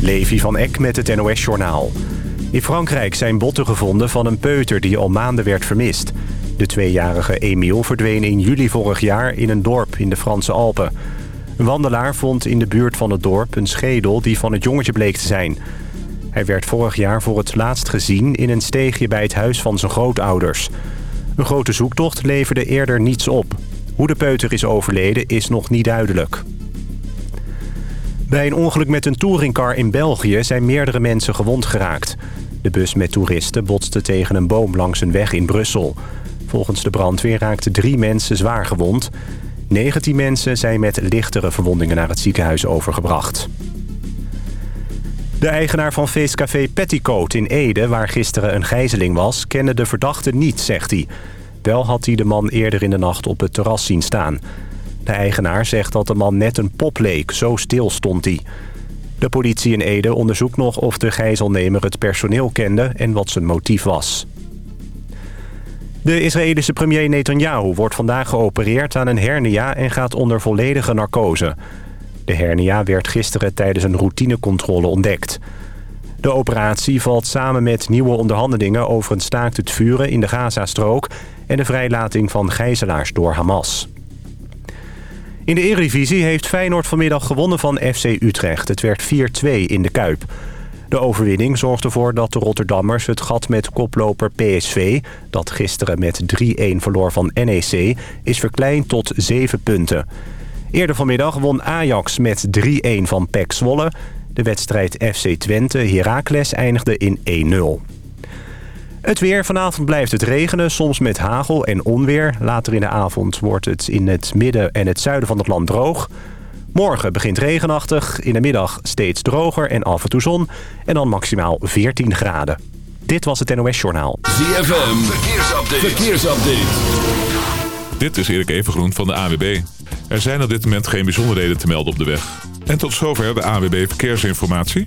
Levi van Eck met het NOS-journaal. In Frankrijk zijn botten gevonden van een peuter die al maanden werd vermist. De tweejarige Emile verdween in juli vorig jaar in een dorp in de Franse Alpen. Een wandelaar vond in de buurt van het dorp een schedel die van het jongetje bleek te zijn. Hij werd vorig jaar voor het laatst gezien in een steegje bij het huis van zijn grootouders. Een grote zoektocht leverde eerder niets op. Hoe de peuter is overleden is nog niet duidelijk. Bij een ongeluk met een touringcar in België zijn meerdere mensen gewond geraakt. De bus met toeristen botste tegen een boom langs een weg in Brussel. Volgens de brandweer raakten drie mensen zwaar gewond. 19 mensen zijn met lichtere verwondingen naar het ziekenhuis overgebracht. De eigenaar van feestcafé Petticoat in Ede, waar gisteren een gijzeling was... kende de verdachte niet, zegt hij. Wel had hij de man eerder in de nacht op het terras zien staan. De eigenaar zegt dat de man net een pop leek, zo stil stond hij. De politie in Ede onderzoekt nog of de gijzelnemer het personeel kende... en wat zijn motief was. De Israëlische premier Netanyahu wordt vandaag geopereerd aan een hernia... en gaat onder volledige narcose... De hernia werd gisteren tijdens een routinecontrole ontdekt. De operatie valt samen met nieuwe onderhandelingen over een staakt het vuren in de Gazastrook... en de vrijlating van gijzelaars door Hamas. In de Eredivisie heeft Feyenoord vanmiddag gewonnen van FC Utrecht. Het werd 4-2 in de Kuip. De overwinning zorgt ervoor dat de Rotterdammers het gat met koploper PSV... dat gisteren met 3-1 verloor van NEC, is verkleind tot 7 punten... Eerder vanmiddag won Ajax met 3-1 van PEC Zwolle. De wedstrijd FC Twente Heracles eindigde in 1-0. Het weer. Vanavond blijft het regenen, soms met hagel en onweer. Later in de avond wordt het in het midden en het zuiden van het land droog. Morgen begint regenachtig, in de middag steeds droger en af en toe zon. En dan maximaal 14 graden. Dit was het NOS Journaal. ZFM. Verkeersupdate. Verkeersupdate. Dit is Erik Evengroen van de AWB. Er zijn op dit moment geen bijzonderheden te melden op de weg. En tot zover de AWB Verkeersinformatie.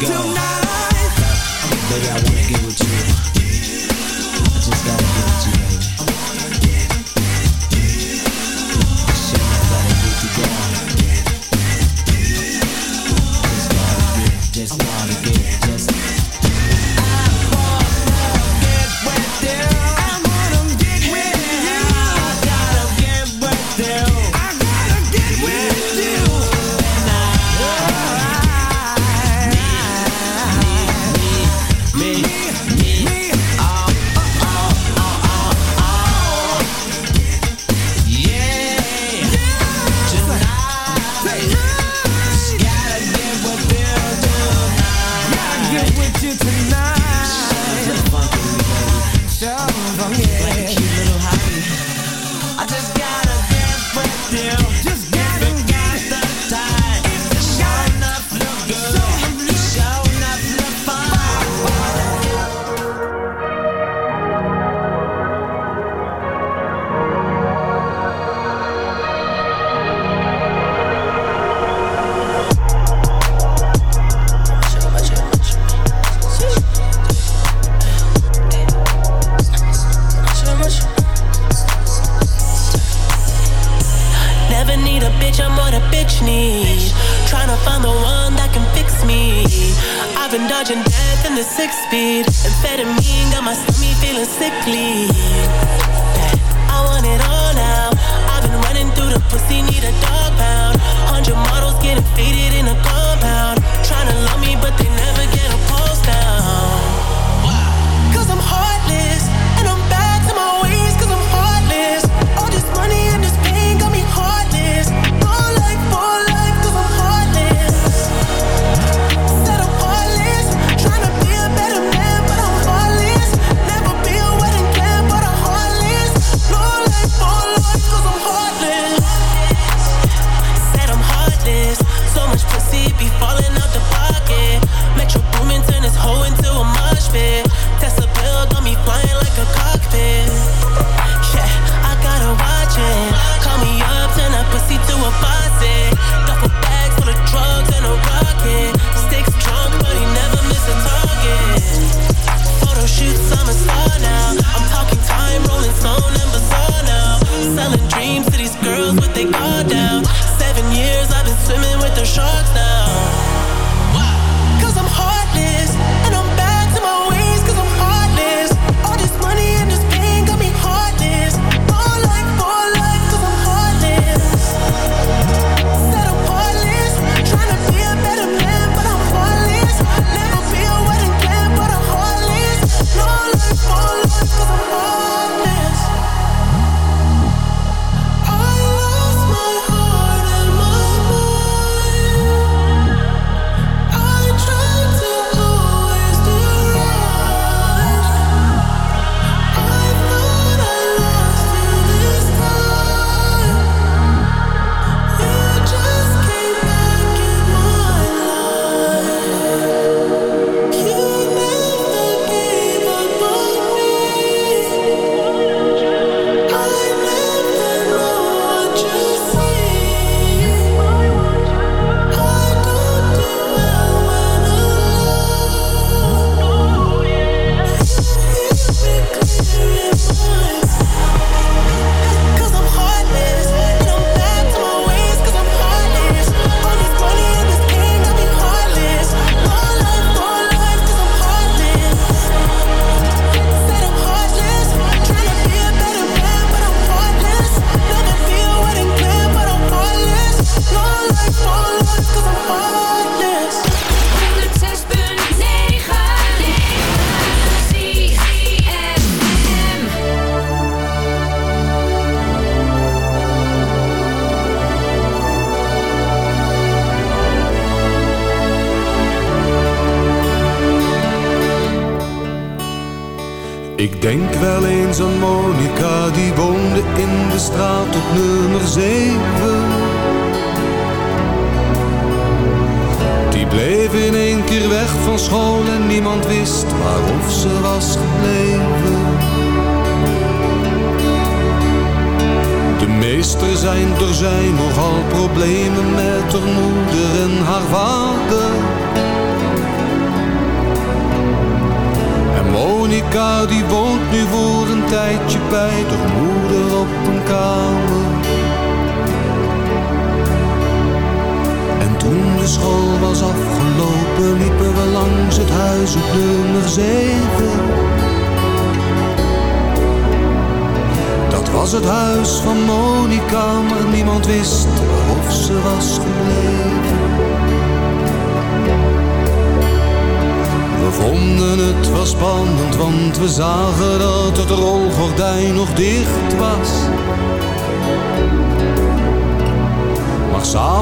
denk wel eens aan Monica die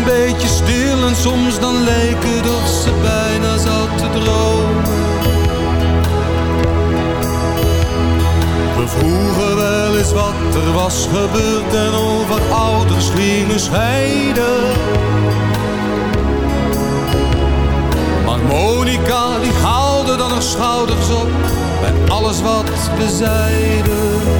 een beetje stil en soms dan leken het of ze bijna zat te dromen. We vroegen wel eens wat er was gebeurd en over ouders gingen scheiden. Maar Monica die haalde dan haar schouders op bij alles wat we zeiden.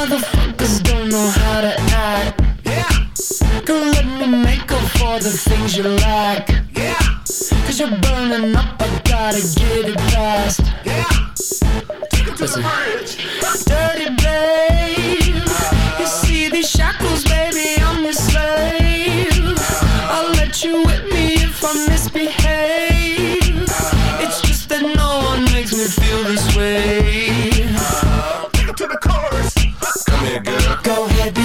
motherfuckers don't know how to act. Yeah. Come let me make up for the things you lack. Yeah. Cause you're burning up, I gotta get it fast. Yeah. Take it to Listen. the bridge Dirty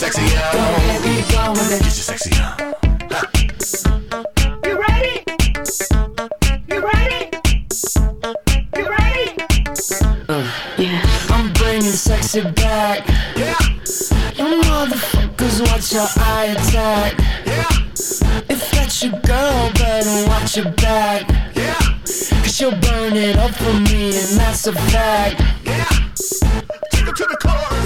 Your sexy Go out. ahead, be gone with it. Get your sexy out. You ready? You ready? You ready? Uh. I'm bringing sexy back. Yeah. You motherfuckers watch your eye attack. Yeah. If that's your girl, better watch your back. Yeah. Cause she'll burn it up for me, and that's a fact. Yeah. Take it to the chorus.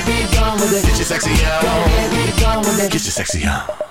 with it. Get your sexy it. Get your sexy out.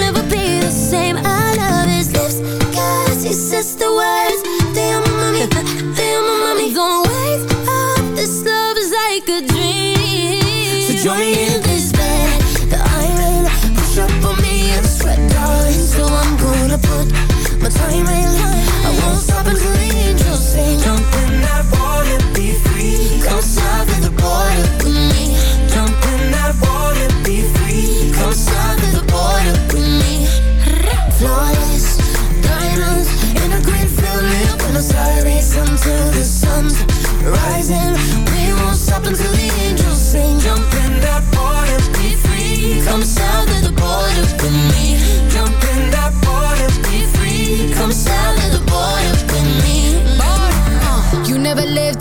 same. I love his lips, cause he says the words. Mami, te amo, mami. Don't wake up, this love is like a dream. So join me in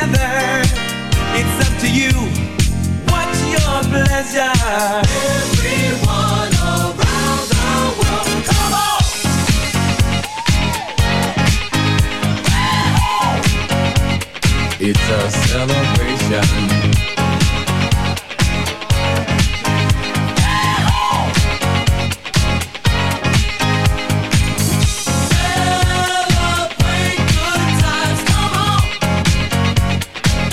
together. It's up to you. What's your pleasure? Everyone around the world, come on! It's a celebration.